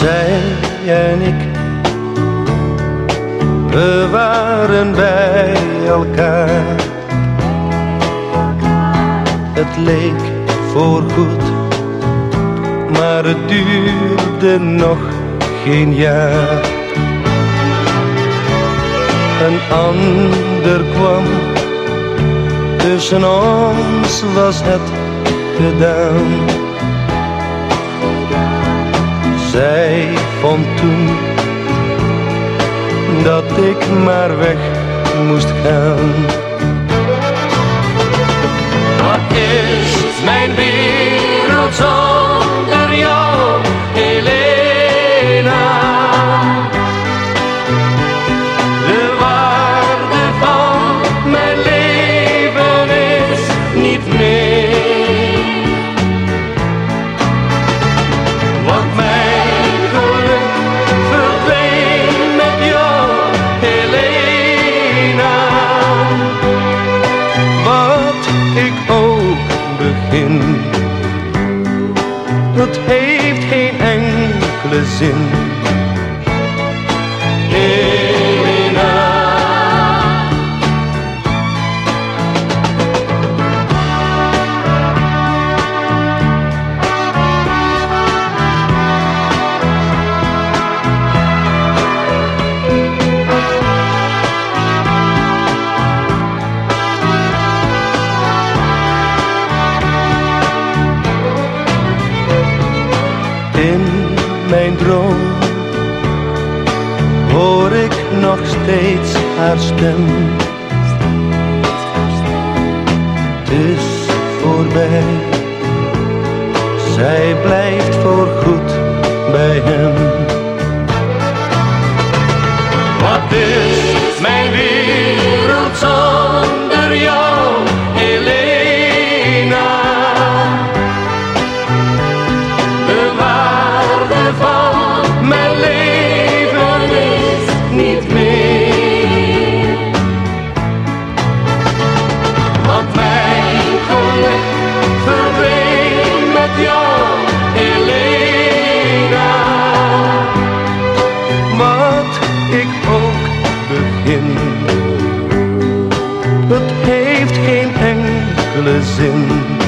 jij en ik. We waren bij elkaar. Het leek voorgoed, maar het duurde nog geen jaar. Een ander kwam, tussen ons was het gedaan. Vond toen dat ik maar weg moest gaan. Het heeft geen enkele zin. Steeds haar stem. Het is voorbij, zij blijft voorgoed het heeft geen enkele zin.